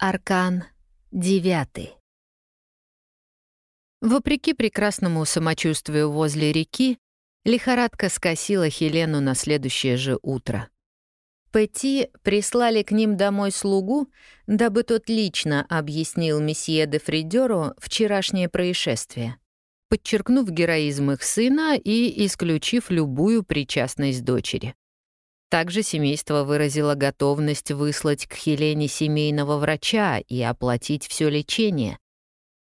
Аркан девятый. Вопреки прекрасному самочувствию возле реки, лихорадка скосила Хелену на следующее же утро. Пэти прислали к ним домой слугу, дабы тот лично объяснил месье де Фридеру вчерашнее происшествие, подчеркнув героизм их сына и исключив любую причастность дочери. Также семейство выразило готовность выслать к Хелене семейного врача и оплатить все лечение.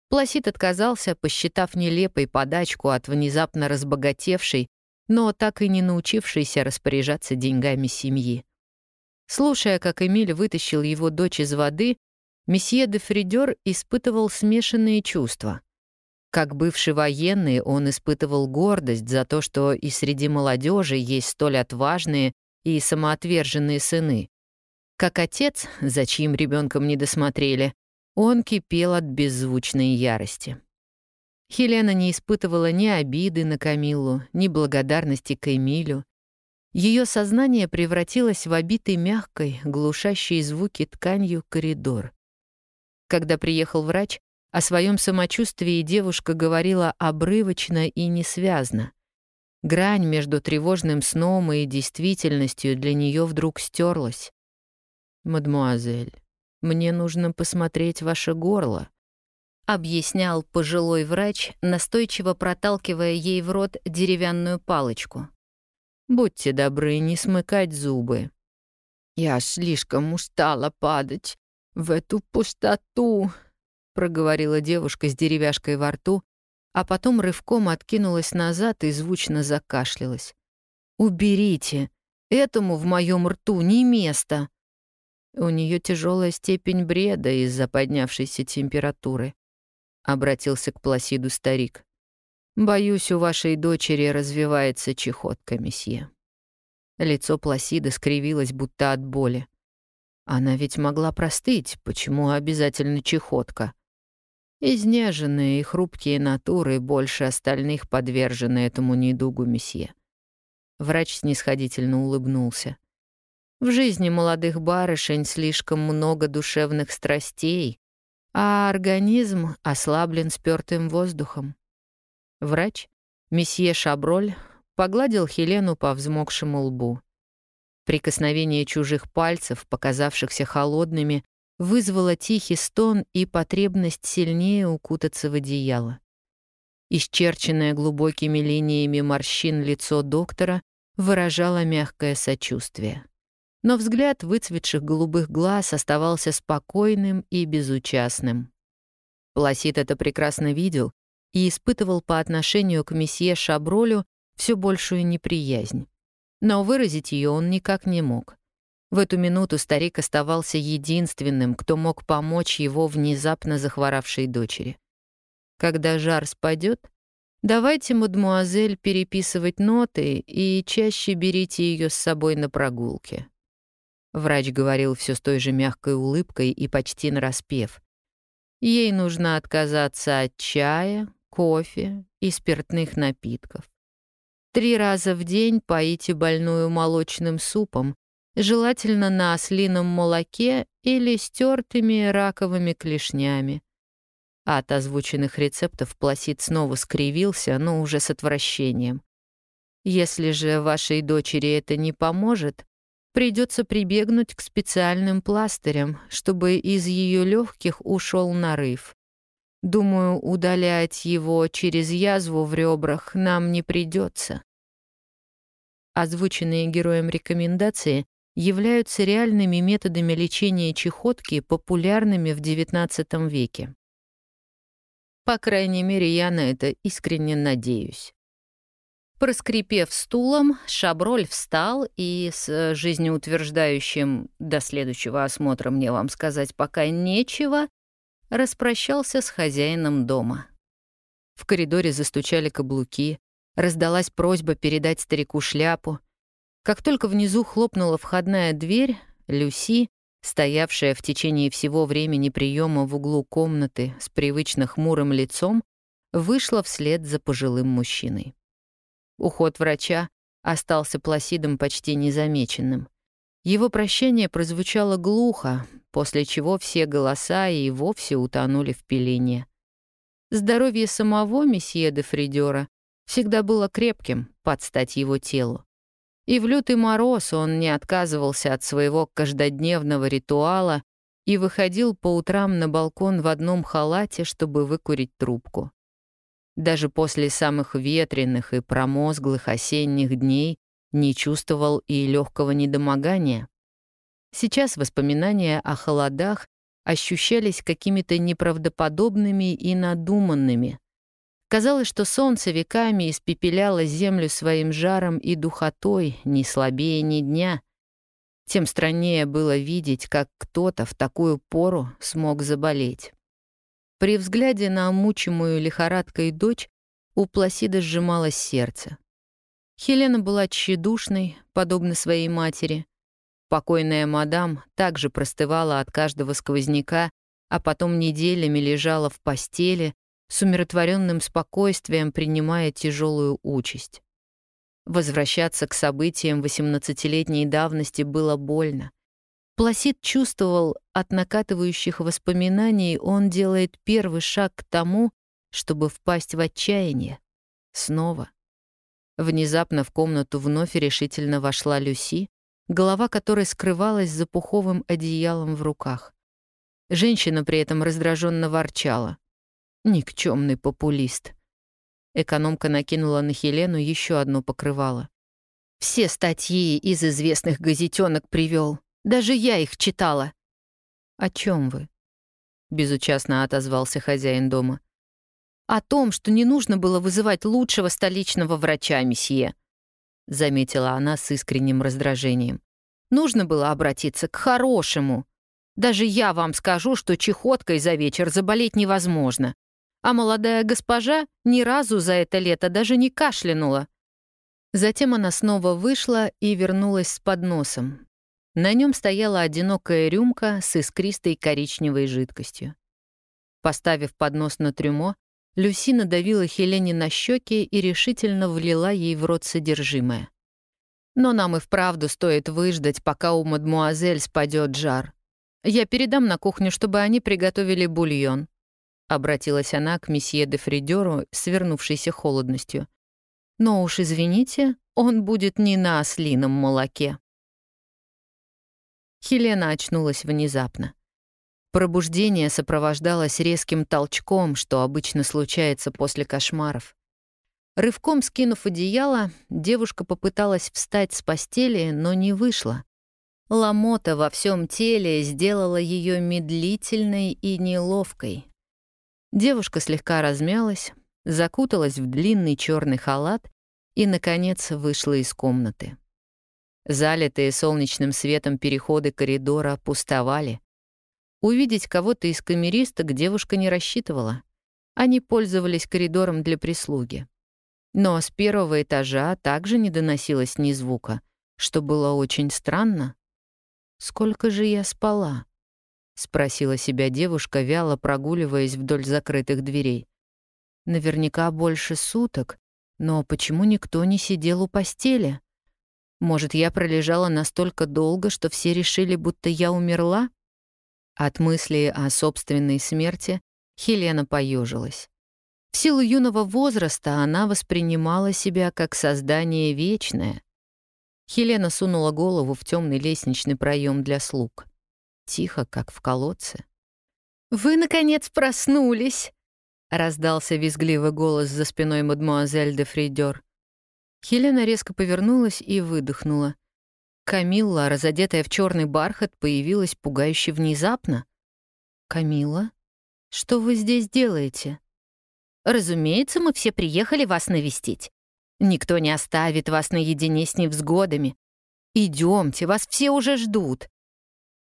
Пласид отказался, посчитав нелепой подачку от внезапно разбогатевшей, но так и не научившейся распоряжаться деньгами семьи. Слушая, как Эмиль вытащил его дочь из воды, месье де Фридер испытывал смешанные чувства. Как бывший военный, он испытывал гордость за то, что и среди молодежи есть столь отважные и самоотверженные сыны. Как отец, за чьим ребенком не досмотрели, он кипел от беззвучной ярости. Хелена не испытывала ни обиды на Камилу, ни благодарности к Эмилю. Ее сознание превратилось в обитый мягкой, глушащей звуки тканью коридор. Когда приехал врач, о своем самочувствии девушка говорила обрывочно и несвязно. Грань между тревожным сном и действительностью для нее вдруг стерлась. «Мадмуазель, мне нужно посмотреть ваше горло», — объяснял пожилой врач, настойчиво проталкивая ей в рот деревянную палочку. «Будьте добры, не смыкать зубы». «Я слишком устала падать в эту пустоту», — проговорила девушка с деревяшкой во рту, а потом рывком откинулась назад и звучно закашлялась. «Уберите! Этому в моем рту не место!» У нее тяжелая степень бреда из-за поднявшейся температуры. Обратился к Пласиду старик. «Боюсь, у вашей дочери развивается чехотка, месье». Лицо Пласида скривилось, будто от боли. Она ведь могла простыть, почему обязательно чехотка? Изнеженные и хрупкие натуры больше остальных подвержены этому недугу месье. Врач снисходительно улыбнулся. В жизни молодых барышень слишком много душевных страстей, а организм ослаблен спёртым воздухом. Врач, месье Шаброль, погладил Хелену по взмокшему лбу. Прикосновение чужих пальцев, показавшихся холодными, вызвала тихий стон и потребность сильнее укутаться в одеяло. Исчерченное глубокими линиями морщин лицо доктора выражало мягкое сочувствие. Но взгляд выцветших голубых глаз оставался спокойным и безучастным. Пласид это прекрасно видел и испытывал по отношению к месье Шабролю все большую неприязнь. Но выразить ее он никак не мог. В эту минуту старик оставался единственным, кто мог помочь его внезапно захворавшей дочери. Когда жар спадет, давайте, мадмуазель, переписывать ноты и чаще берите ее с собой на прогулке. Врач говорил все с той же мягкой улыбкой и почти нараспев. Ей нужно отказаться от чая, кофе и спиртных напитков. Три раза в день поите больную молочным супом, желательно на ослином молоке или стертыми раковыми клешнями. От озвученных рецептов Пласид снова скривился, но уже с отвращением. Если же вашей дочери это не поможет, придется прибегнуть к специальным пластырям, чтобы из ее легких ушел нарыв. Думаю, удалять его через язву в ребрах нам не придется. Озвученные героем рекомендации являются реальными методами лечения чехотки, популярными в XIX веке. По крайней мере, я на это искренне надеюсь. Проскрипев стулом, Шаброль встал и с жизнеутверждающим «до следующего осмотра мне вам сказать пока нечего» распрощался с хозяином дома. В коридоре застучали каблуки, раздалась просьба передать старику шляпу — как только внизу хлопнула входная дверь, Люси, стоявшая в течение всего времени приема в углу комнаты с привычно хмурым лицом, вышла вслед за пожилым мужчиной. Уход врача остался Пласидом почти незамеченным. Его прощание прозвучало глухо, после чего все голоса и вовсе утонули в пелене. Здоровье самого месье де Фридера всегда было крепким под стать его телу. И в лютый мороз он не отказывался от своего каждодневного ритуала и выходил по утрам на балкон в одном халате, чтобы выкурить трубку. Даже после самых ветреных и промозглых осенних дней не чувствовал и легкого недомогания. Сейчас воспоминания о холодах ощущались какими-то неправдоподобными и надуманными. Казалось, что солнце веками испепеляло землю своим жаром и духотой, не слабее ни дня. Тем страннее было видеть, как кто-то в такую пору смог заболеть. При взгляде на мучимую лихорадкой дочь у Пласида сжималось сердце. Хелена была тщедушной, подобно своей матери. Покойная мадам также простывала от каждого сквозняка, а потом неделями лежала в постели, с умиротворенным спокойствием принимая тяжелую участь. Возвращаться к событиям 18-летней давности было больно. Пласид чувствовал, от накатывающих воспоминаний он делает первый шаг к тому, чтобы впасть в отчаяние. Снова. Внезапно в комнату вновь решительно вошла Люси, голова которой скрывалась за пуховым одеялом в руках. Женщина при этом раздраженно ворчала. Никчемный популист. Экономка накинула на Хелену еще одно покрывало. Все статьи из известных газетенок привел. Даже я их читала. О чем вы? Безучастно отозвался хозяин дома. «О том, что не нужно было вызывать лучшего столичного врача, месье», — заметила она с искренним раздражением. «Нужно было обратиться к хорошему. Даже я вам скажу, что чехоткой за вечер заболеть невозможно. А молодая госпожа ни разу за это лето даже не кашлянула». Затем она снова вышла и вернулась с подносом. На нем стояла одинокая рюмка с искристой коричневой жидкостью. Поставив поднос на трюмо, Люси надавила Хелене на щеки и решительно влила ей в рот содержимое. «Но нам и вправду стоит выждать, пока у мадмуазель спадет жар. Я передам на кухню, чтобы они приготовили бульон», — обратилась она к месье де Фридеру, свернувшейся холодностью. «Но уж извините, он будет не на ослином молоке». Хелена очнулась внезапно. Пробуждение сопровождалось резким толчком, что обычно случается после кошмаров. Рывком скинув одеяло, девушка попыталась встать с постели, но не вышла. Ломота во всем теле сделала ее медлительной и неловкой. Девушка слегка размялась, закуталась в длинный черный халат и, наконец, вышла из комнаты. Залитые солнечным светом переходы коридора пустовали. Увидеть кого-то из камеристок девушка не рассчитывала. Они пользовались коридором для прислуги. Но с первого этажа также не доносилось ни звука, что было очень странно. «Сколько же я спала?» — спросила себя девушка, вяло прогуливаясь вдоль закрытых дверей. «Наверняка больше суток, но почему никто не сидел у постели? Может, я пролежала настолько долго, что все решили, будто я умерла?» От мысли о собственной смерти Хелена поежилась. В силу юного возраста она воспринимала себя как создание вечное. Хелена сунула голову в темный лестничный проем для слуг. Тихо, как в колодце. «Вы, наконец, проснулись!» — раздался визгливый голос за спиной мадмуазель де Фридер. Хелена резко повернулась и выдохнула. Камилла, разодетая в черный бархат, появилась пугающе внезапно. «Камилла, что вы здесь делаете?» «Разумеется, мы все приехали вас навестить. Никто не оставит вас наедине с невзгодами. Идемте, вас все уже ждут».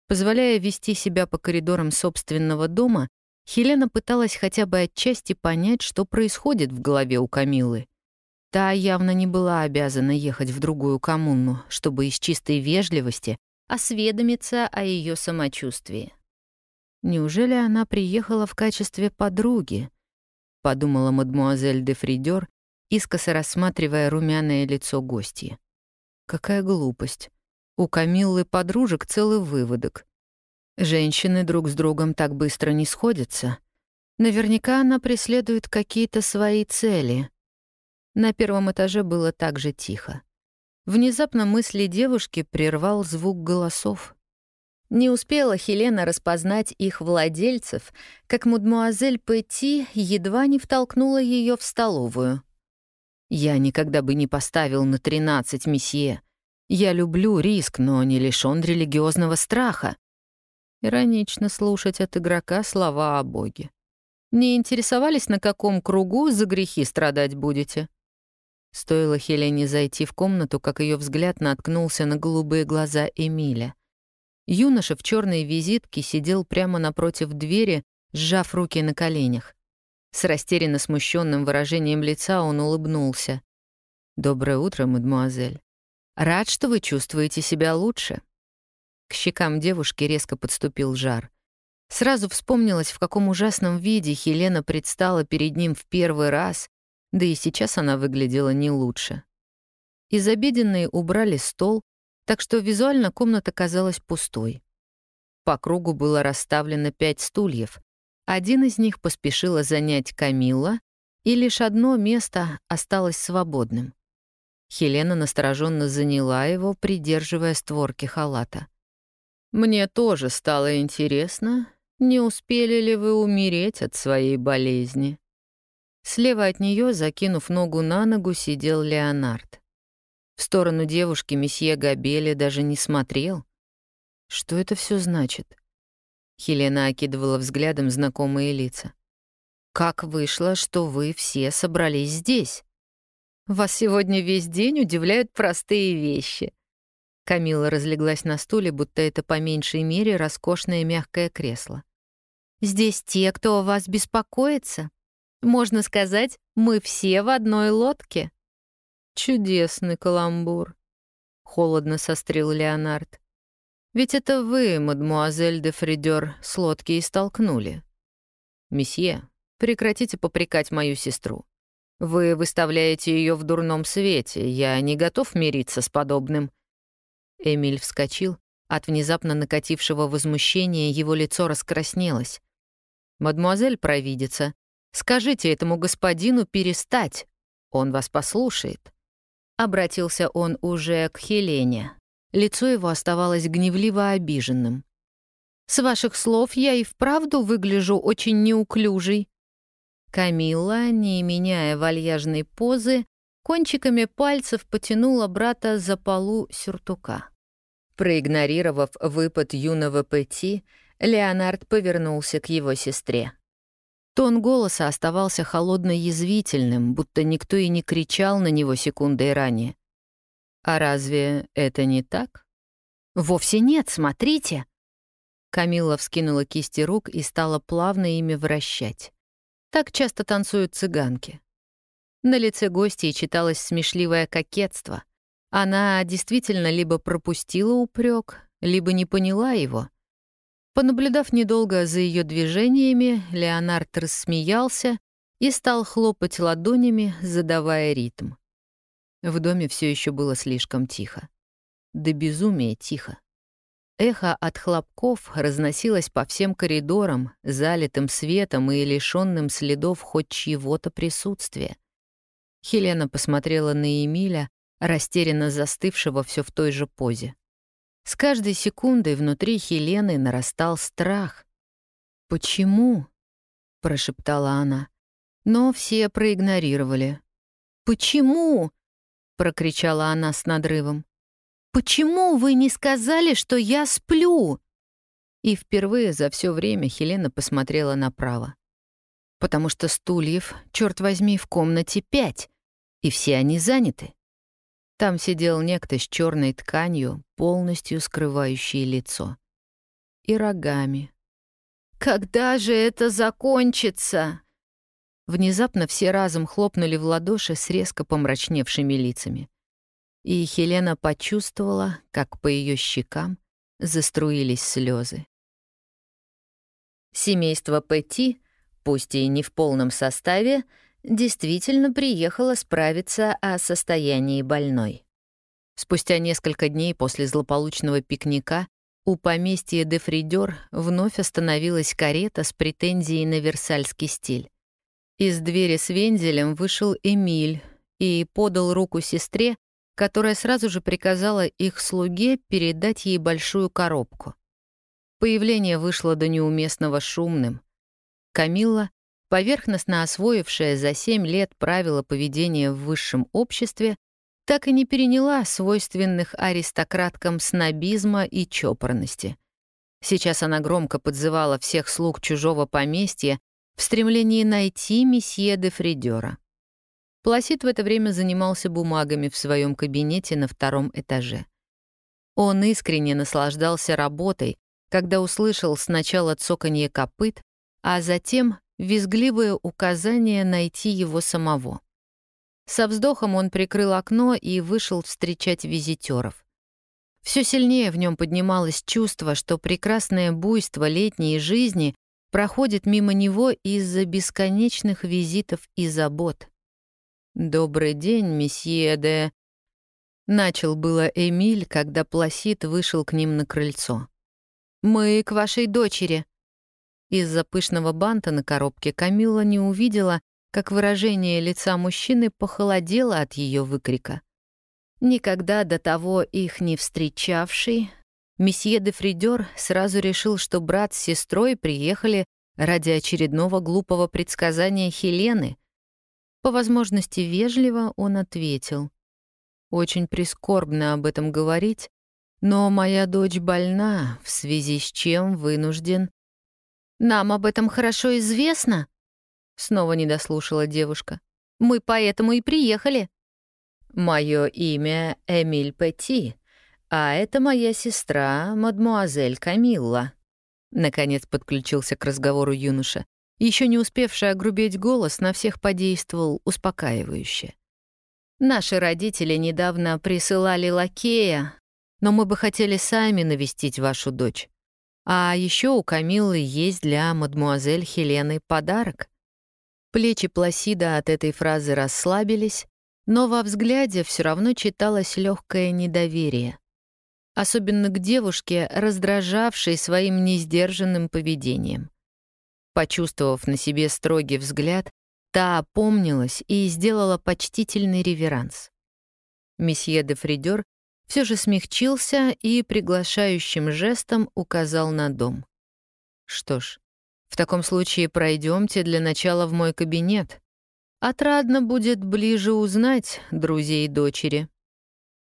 Позволяя вести себя по коридорам собственного дома, Хелена пыталась хотя бы отчасти понять, что происходит в голове у Камилы. Та явно не была обязана ехать в другую коммуну, чтобы из чистой вежливости осведомиться о ее самочувствии. «Неужели она приехала в качестве подруги?» — подумала мадмуазель де Фридер, искоса рассматривая румяное лицо гостья. «Какая глупость. У Камиллы подружек целый выводок. Женщины друг с другом так быстро не сходятся. Наверняка она преследует какие-то свои цели. На первом этаже было так же тихо. Внезапно мысли девушки прервал звук голосов. Не успела Хелена распознать их владельцев, как мадмуазель Петти едва не втолкнула ее в столовую. «Я никогда бы не поставил на тринадцать, месье. Я люблю риск, но не лишён религиозного страха». Иронично слушать от игрока слова о Боге. Не интересовались, на каком кругу за грехи страдать будете? Стоило Хелене зайти в комнату, как ее взгляд наткнулся на голубые глаза Эмиля. Юноша в черной визитке сидел прямо напротив двери, сжав руки на коленях. С растерянно смущенным выражением лица он улыбнулся. «Доброе утро, мадемуазель. Рад, что вы чувствуете себя лучше». К щекам девушки резко подступил жар. Сразу вспомнилось, в каком ужасном виде Хелена предстала перед ним в первый раз, да и сейчас она выглядела не лучше. Из обеденной убрали стол, так что визуально комната казалась пустой. По кругу было расставлено пять стульев. Один из них поспешила занять Камилла, и лишь одно место осталось свободным. Хелена настороженно заняла его, придерживая створки халата. «Мне тоже стало интересно, не успели ли вы умереть от своей болезни?» Слева от нее, закинув ногу на ногу, сидел Леонард. В сторону девушки месье Габели даже не смотрел. Что это все значит? Хелена окидывала взглядом знакомые лица. «Как вышло, что вы все собрались здесь? Вас сегодня весь день удивляют простые вещи». Камила разлеглась на стуле, будто это по меньшей мере роскошное мягкое кресло. «Здесь те, кто о вас беспокоится. Можно сказать, мы все в одной лодке». «Чудесный каламбур», — холодно сострил Леонард. «Ведь это вы, мадмуазель де Фридер, с лодки и столкнули. Месье, прекратите попрекать мою сестру. Вы выставляете ее в дурном свете, я не готов мириться с подобным». Эмиль вскочил. От внезапно накатившего возмущения его лицо раскраснелось. «Мадмуазель провидица, Скажите этому господину перестать. Он вас послушает». Обратился он уже к Хелене. Лицо его оставалось гневливо обиженным. «С ваших слов я и вправду выгляжу очень неуклюжей». Камилла, не меняя вальяжной позы, кончиками пальцев потянула брата за полу сюртука. Проигнорировав выпад юного Пэти, Леонард повернулся к его сестре. Тон голоса оставался холодно-язвительным, будто никто и не кричал на него секундой ранее. «А разве это не так?» «Вовсе нет, смотрите!» Камилла вскинула кисти рук и стала плавно ими вращать. Так часто танцуют цыганки. На лице гостей читалось смешливое кокетство. Она действительно либо пропустила упрек, либо не поняла его. Понаблюдав недолго за ее движениями, Леонард рассмеялся и стал хлопать ладонями, задавая ритм. В доме все еще было слишком тихо. До безумия тихо. Эхо от хлопков разносилось по всем коридорам, залитым светом и лишенным следов хоть чьего-то присутствия. Хелена посмотрела на Эмиля, растерянно застывшего все в той же позе. С каждой секундой внутри Хелены нарастал страх. «Почему?» — прошептала она. Но все проигнорировали. «Почему?» — прокричала она с надрывом. «Почему вы не сказали, что я сплю?» И впервые за все время Хелена посмотрела направо. Потому что стульев, черт возьми, в комнате пять, и все они заняты. Там сидел некто с черной тканью, полностью скрывающей лицо. И рогами. «Когда же это закончится?» Внезапно все разом хлопнули в ладоши с резко помрачневшими лицами. И Хелена почувствовала, как по ее щекам заструились слезы. Семейство Пэти, пусть и не в полном составе, действительно приехала справиться о состоянии больной. Спустя несколько дней после злополучного пикника у поместья де Фридер вновь остановилась карета с претензией на версальский стиль. Из двери с вензелем вышел Эмиль и подал руку сестре, которая сразу же приказала их слуге передать ей большую коробку. Появление вышло до неуместного шумным. Камилла, поверхностно освоившая за семь лет правила поведения в высшем обществе, так и не переняла свойственных аристократкам снобизма и чопорности. Сейчас она громко подзывала всех слуг чужого поместья в стремлении найти месье де Фридера. Пласид в это время занимался бумагами в своем кабинете на втором этаже. Он искренне наслаждался работой, когда услышал сначала цоканье копыт, а затем визгливое указание найти его самого. Со вздохом он прикрыл окно и вышел встречать визитеров. Все сильнее в нем поднималось чувство, что прекрасное буйство летней жизни проходит мимо него из-за бесконечных визитов и забот. «Добрый день, месье де...» Начал было Эмиль, когда Пласид вышел к ним на крыльцо. «Мы к вашей дочери». Из-за пышного банта на коробке Камила не увидела, как выражение лица мужчины похолодело от ее выкрика. Никогда до того их не встречавший, месье де Фридер сразу решил, что брат с сестрой приехали ради очередного глупого предсказания Хелены. По возможности вежливо он ответил. «Очень прискорбно об этом говорить, но моя дочь больна, в связи с чем вынужден...» «Нам об этом хорошо известно», Снова не дослушала девушка. «Мы поэтому и приехали». «Мое имя Эмиль Петти, а это моя сестра, мадмуазель Камилла». Наконец подключился к разговору юноша. Еще не успевший огрубеть голос на всех подействовал успокаивающе. «Наши родители недавно присылали лакея, но мы бы хотели сами навестить вашу дочь. А еще у Камиллы есть для мадмуазель Хелены подарок. Плечи Пласида от этой фразы расслабились, но во взгляде все равно читалось легкое недоверие. Особенно к девушке, раздражавшей своим несдержанным поведением. Почувствовав на себе строгий взгляд, та опомнилась и сделала почтительный реверанс. Месье де Фридер все же смягчился и приглашающим жестом указал на дом. Что ж, в таком случае пройдемте для начала в мой кабинет. Отрадно будет ближе узнать друзей дочери.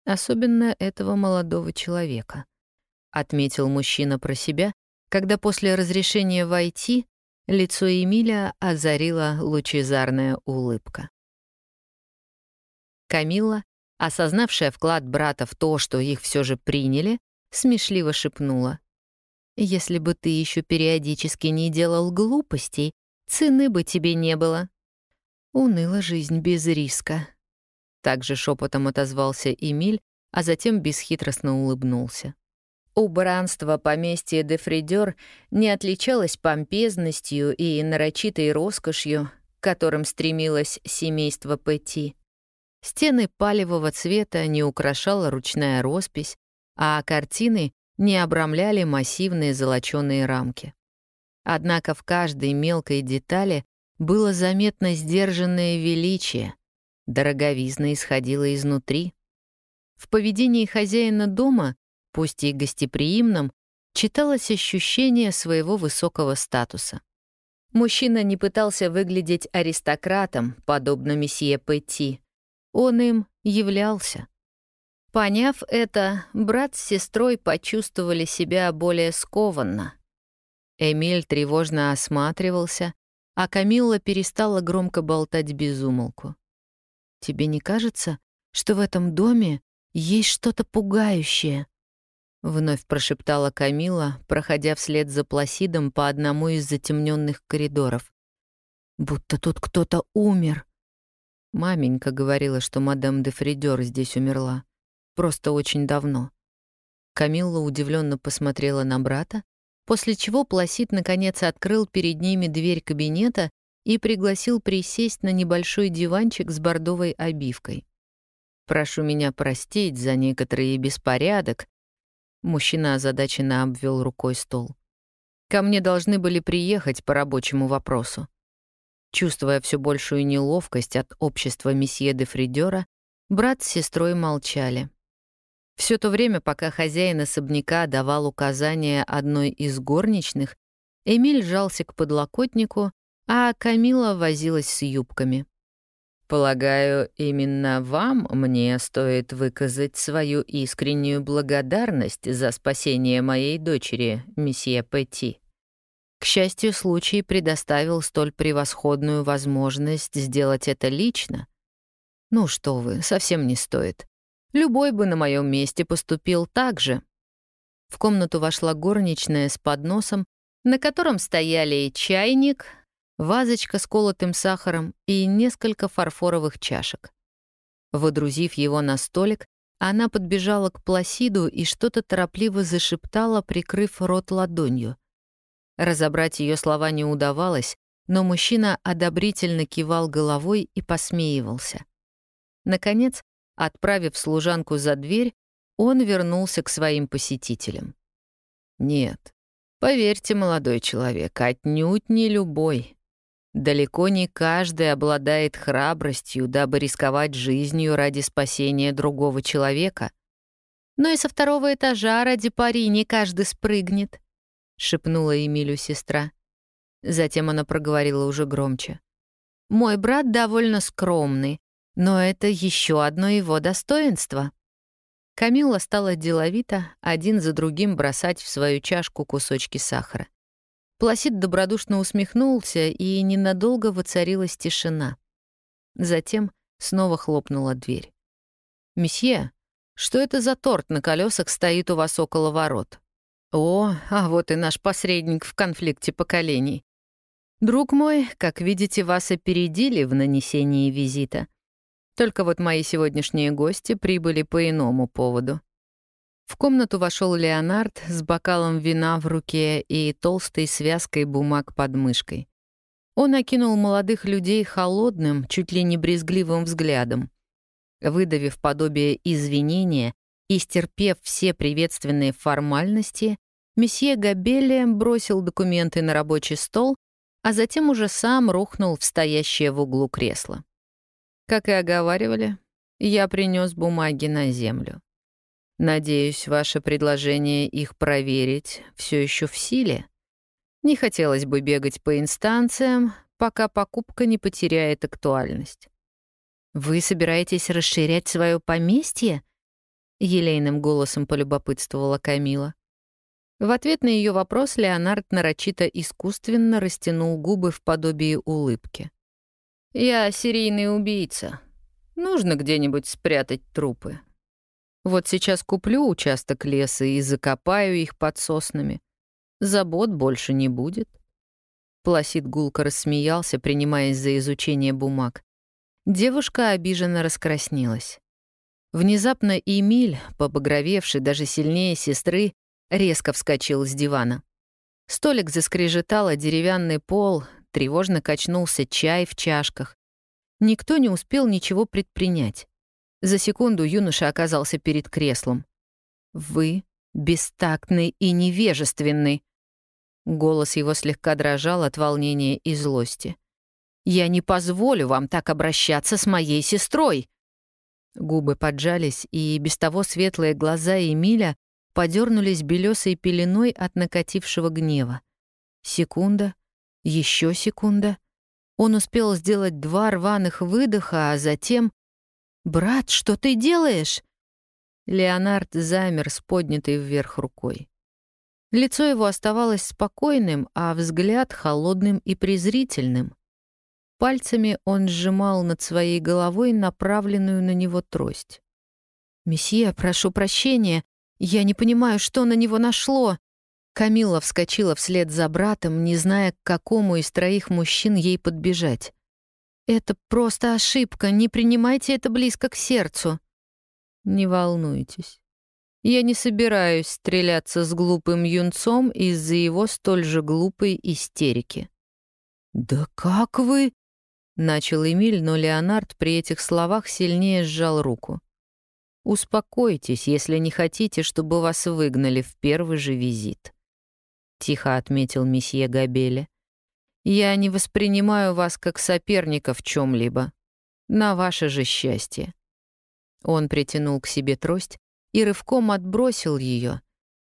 Особенно этого молодого человека, — отметил мужчина про себя, когда после разрешения войти лицо Эмиля озарила лучезарная улыбка. Камила, осознавшая вклад брата в то, что их все же приняли, смешливо шепнула. Если бы ты еще периодически не делал глупостей, цены бы тебе не было. Уныла жизнь без риска. Также шепотом отозвался Эмиль, а затем бесхитростно улыбнулся. Убранство поместья де Фридер не отличалось помпезностью и нарочитой роскошью, к которым стремилось семейство Петти. Стены палевого цвета не украшала ручная роспись, а картины не обрамляли массивные золочёные рамки. Однако в каждой мелкой детали было заметно сдержанное величие, дороговизна исходила изнутри. В поведении хозяина дома, пусть и гостеприимном, читалось ощущение своего высокого статуса. Мужчина не пытался выглядеть аристократом, подобно месье Петти. Он им являлся. Поняв это, брат с сестрой почувствовали себя более скованно. Эмиль тревожно осматривался, а Камилла перестала громко болтать без. «Тебе не кажется, что в этом доме есть что-то пугающее?» Вновь прошептала Камила, проходя вслед за Пласидом по одному из затемненных коридоров. «Будто тут кто-то умер». Маменька говорила, что мадам де Фридер здесь умерла. Просто очень давно. Камилла удивленно посмотрела на брата, после чего Пласид наконец открыл перед ними дверь кабинета и пригласил присесть на небольшой диванчик с бордовой обивкой. Прошу меня простить за некоторый беспорядок». Мужчина озадаченно обвел рукой стол. «Ко мне должны были приехать по рабочему вопросу». Чувствуя все большую неловкость от общества месье де Фридера, брат с сестрой молчали. Все то время, пока хозяин особняка давал указания одной из горничных, Эмиль жался к подлокотнику, а Камила возилась с юбками. «Полагаю, именно вам мне стоит выказать свою искреннюю благодарность за спасение моей дочери, месье Петти». К счастью, случай предоставил столь превосходную возможность сделать это лично. Ну что вы, совсем не стоит. Любой бы на моем месте поступил так же. В комнату вошла горничная с подносом, на котором стояли чайник, вазочка с колотым сахаром и несколько фарфоровых чашек. Водрузив его на столик, она подбежала к Пласиду и что-то торопливо зашептала, прикрыв рот ладонью. Разобрать ее слова не удавалось, но мужчина одобрительно кивал головой и посмеивался. Наконец, отправив служанку за дверь, он вернулся к своим посетителям. Нет, Поверьте, молодой человек, отнюдь не любой. Далеко не каждый обладает храбростью, дабы рисковать жизнью ради спасения другого человека. Но и со второго этажа ради пари не каждый спрыгнет, — шепнула Эмилю сестра. Затем она проговорила уже громче. «Мой брат довольно скромный, но это еще одно его достоинство. Камилла стала деловито один за другим бросать в свою чашку кусочки сахара. Пласид добродушно усмехнулся, и ненадолго воцарилась тишина. Затем снова хлопнула дверь. «Месье, что это за торт на колесах стоит у вас около ворот?» «О, а вот и наш посредник в конфликте поколений. Друг мой, как видите, вас опередили в нанесении визита. Только вот мои сегодняшние гости прибыли по иному поводу. В комнату вошел Леонард с бокалом вина в руке и толстой связкой бумаг под мышкой. Он окинул молодых людей холодным, чуть ли не брезгливым взглядом. Выдавив подобие извинения и стерпев все приветственные формальности, месье Габелли бросил документы на рабочий стол, а затем уже сам рухнул в стоящее в углу кресло. Как и оговаривали, я принес бумаги на землю. Надеюсь, ваше предложение их проверить все еще в силе. Не хотелось бы бегать по инстанциям, пока покупка не потеряет актуальность. «Вы собираетесь расширять свое поместье?» — елейным голосом полюбопытствовала Камила. В ответ на ее вопрос Леонард нарочито искусственно растянул губы в подобии улыбки. Я серийный убийца. Нужно где-нибудь спрятать трупы. Вот сейчас куплю участок леса и закопаю их под соснами. Забот больше не будет. Пласид гулко рассмеялся, принимаясь за изучение бумаг. Девушка обиженно раскраснелась. Внезапно Эмиль, побагровевший даже сильнее сестры, резко вскочил с дивана. Столик заскрежетал, а деревянный пол Тревожно качнулся чай в чашках. Никто не успел ничего предпринять. За секунду юноша оказался перед креслом. «Вы бестактный и невежественный». Голос его слегка дрожал от волнения и злости. «Я не позволю вам так обращаться с моей сестрой!» Губы поджались, и без того светлые глаза Эмиля подернулись белесой пеленой от накатившего гнева. Секунда, еще секунда. Он успел сделать два рваных выдоха, а затем... «Брат, что ты делаешь?» Леонард замер с поднятой вверх рукой. Лицо его оставалось спокойным, а взгляд — холодным и презрительным. Пальцами он сжимал над своей головой направленную на него трость. «Месье, прошу прощения, я не понимаю, что на него нашло. Камила вскочила вслед за братом, не зная, к какому из троих мужчин ей подбежать. «Это просто ошибка, не принимайте это близко к сердцу». «Не волнуйтесь. Я не собираюсь стреляться с глупым юнцом из-за его столь же глупой истерики». «Да как вы...» — начал Эмиль, но Леонард при этих словах сильнее сжал руку. Успокойтесь, если не хотите, чтобы вас выгнали в первый же визит. Тихо отметил месье Габеле. Я не воспринимаю вас как соперника в чем либо На ваше же счастье. Он притянул к себе трость и рывком отбросил ее.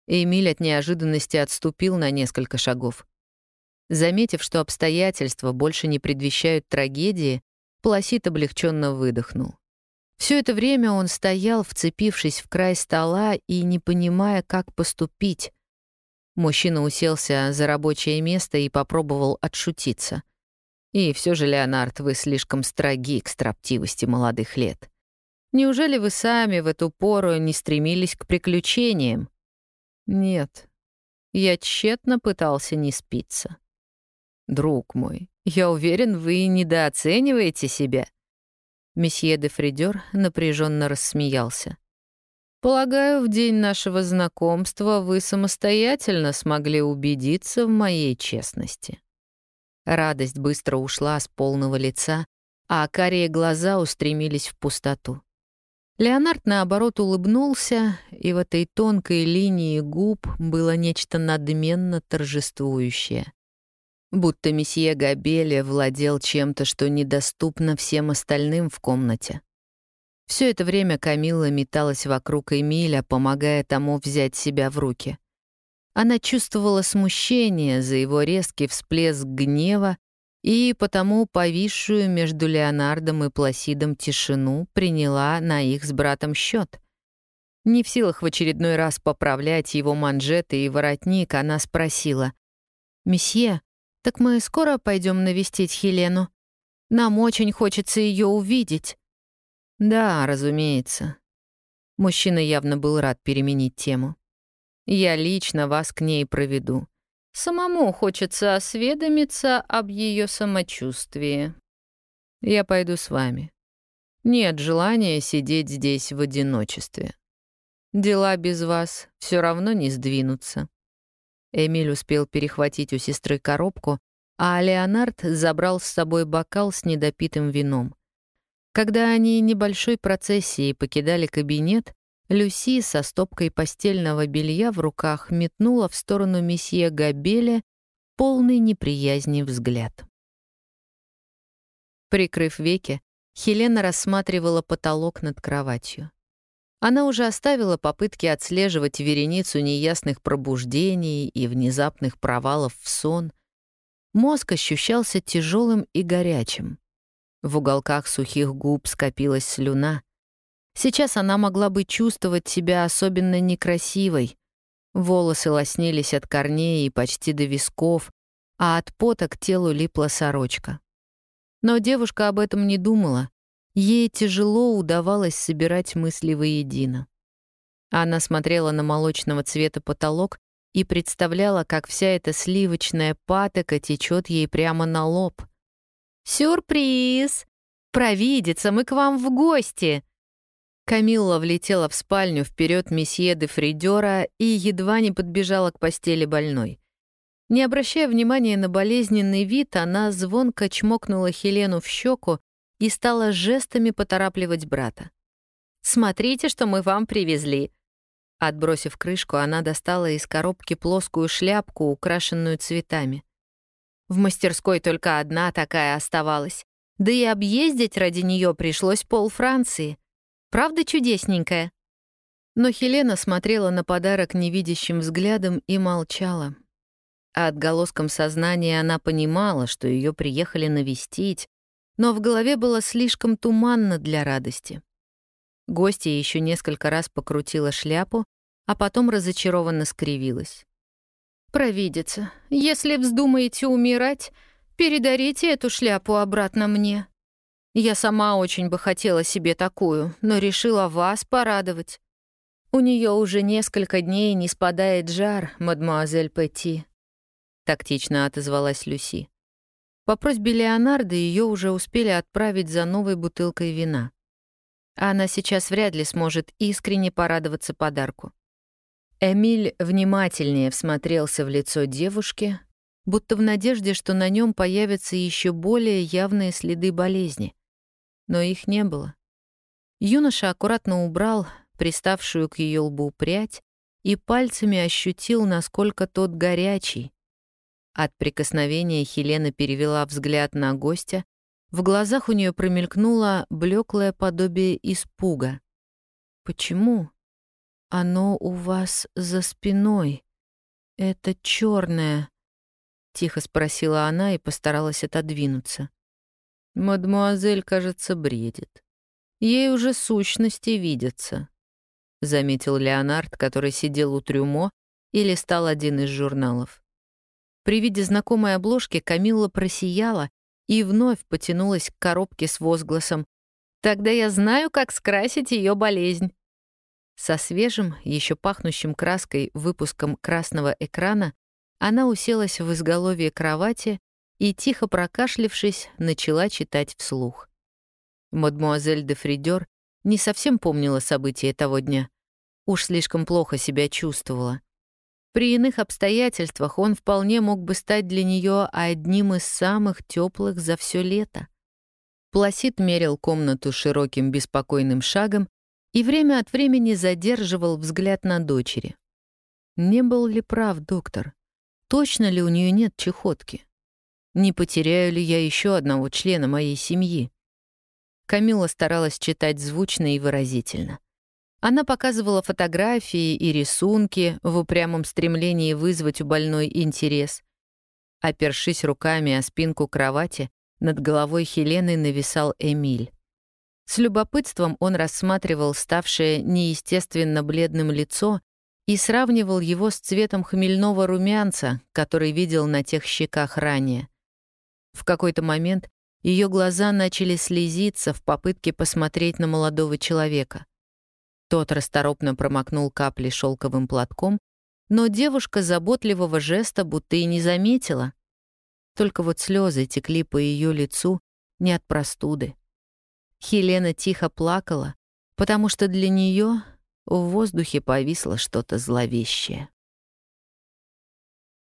Эмиль от неожиданности отступил на несколько шагов. Заметив, что обстоятельства больше не предвещают трагедии, Пласит облегченно выдохнул. Все это время он стоял, вцепившись в край стола и не понимая, как поступить. Мужчина уселся за рабочее место и попробовал отшутиться. И все же, Леонард, вы слишком строги к строптивости молодых лет. Неужели вы сами в эту пору не стремились к приключениям? Нет. Я тщетно пытался не спиться. Друг мой, я уверен, вы недооцениваете себя. Месье де Фридер напряженно рассмеялся. Полагаю, в день нашего знакомства вы самостоятельно смогли убедиться в моей честности. Радость быстро ушла с полного лица, а карие глаза устремились в пустоту. Леонард, наоборот, улыбнулся, и в этой тонкой линии губ было нечто надменно торжествующее. Будто месье Габеле владел чем-то, что недоступно всем остальным в комнате. Все это время Камила металась вокруг Эмиля, помогая тому взять себя в руки. Она чувствовала смущение за его резкий всплеск гнева и потому повисшую между Леонардом и Пласидом тишину приняла на их с братом счет. Не в силах в очередной раз поправлять его манжеты и воротник, она спросила. «Месье, так мы скоро пойдем навестить Хелену? Нам очень хочется ее увидеть». «Да, разумеется». Мужчина явно был рад переменить тему. «Я лично вас к ней проведу. Самому хочется осведомиться об ее самочувствии. Я пойду с вами. Нет желания сидеть здесь в одиночестве. Дела без вас все равно не сдвинутся. Эмиль успел перехватить у сестры коробку, а Леонард забрал с собой бокал с недопитым вином. Когда они небольшой процессией покидали кабинет, Люси со стопкой постельного белья в руках метнула в сторону месье Габеля полный неприязни взгляд. Прикрыв веки, Хелена рассматривала потолок над кроватью. Она уже оставила попытки отслеживать вереницу неясных пробуждений и внезапных провалов в сон. Мозг ощущался тяжелым и горячим. В уголках сухих губ скопилась слюна — Сейчас она могла бы чувствовать себя особенно некрасивой. Волосы лоснились от корней и почти до висков, а от пота к телу липла сорочка. Но девушка об этом не думала. Ей тяжело удавалось собирать мысли воедино. Она смотрела на молочного цвета потолок и представляла, как вся эта сливочная патока течет ей прямо на лоб. «Сюрприз! Провидица, мы к вам в гости!» Камилла влетела в спальню вперед месье де Фридера и едва не подбежала к постели больной. Не обращая внимания на болезненный вид, она звонко чмокнула Хелену в щеку и стала жестами поторапливать брата. «Смотрите, что мы вам привезли!» Отбросив крышку, она достала из коробки плоскую шляпку, украшенную цветами. В мастерской только одна такая оставалась. Да и объездить ради нее пришлось пол Франции. Правда чудесненькая?» Но Хелена смотрела на подарок невидящим взглядом и молчала. А отголоском сознания она понимала, что ее приехали навестить, но в голове было слишком туманно для радости. Гостья еще несколько раз покрутила шляпу, а потом разочарованно скривилась. «Провидица, если вздумаете умирать, передарите эту шляпу обратно мне», я сама очень бы хотела себе такую, но решила вас порадовать. У нее уже несколько дней не спадает жар, мадемуазель Петти. Тактично отозвалась Люси. По просьбе Леонардо ее уже успели отправить за новой бутылкой вина. Она сейчас вряд ли сможет искренне порадоваться подарку. Эмиль внимательнее всмотрелся в лицо девушки, будто в надежде, что на нем появятся еще более явные следы болезни но их не было. Юноша аккуратно убрал приставшую к ее лбу прядь и пальцами ощутил, насколько тот горячий. От прикосновения Хелена перевела взгляд на гостя, в глазах у нее промелькнуло блеклое подобие испуга. «Почему? Оно у вас за спиной. Это черное. тихо спросила она и постаралась отодвинуться. «Мадмуазель, кажется, бредит. Ей уже сущности видятся», — заметил Леонард, который сидел у трюмо и листал один из журналов. При виде знакомой обложки Камилла просияла и вновь потянулась к коробке с возгласом «Тогда я знаю, как скрасить ее болезнь». Со свежим, еще пахнущим краской выпуском красного экрана она уселась в изголовье кровати и, тихо прокашлившись, начала читать вслух. Мадмуазель де Фридер не совсем помнила события того дня. Уж слишком плохо себя чувствовала. При иных обстоятельствах он вполне мог бы стать для нее одним из самых теплых за все лето. Пласид мерил комнату широким беспокойным шагом и время от времени задерживал взгляд на дочери. Не был ли прав доктор? Точно ли у нее нет чехотки? Не потеряю ли я еще одного члена моей семьи? Камила старалась читать звучно и выразительно. Она показывала фотографии и рисунки в упрямом стремлении вызвать у больной интерес. Опершись руками о спинку кровати, над головой Хелены нависал Эмиль. С любопытством он рассматривал ставшее неестественно бледным лицо и сравнивал его с цветом хмельного румянца, который видел на тех щеках ранее. В какой-то момент ее глаза начали слезиться в попытке посмотреть на молодого человека. Тот расторопно промокнул капли шелковым платком, но девушка заботливого жеста будто и не заметила. Только вот слезы текли по ее лицу не от простуды. Хелена тихо плакала, потому что для нее в воздухе повисло что-то зловещее.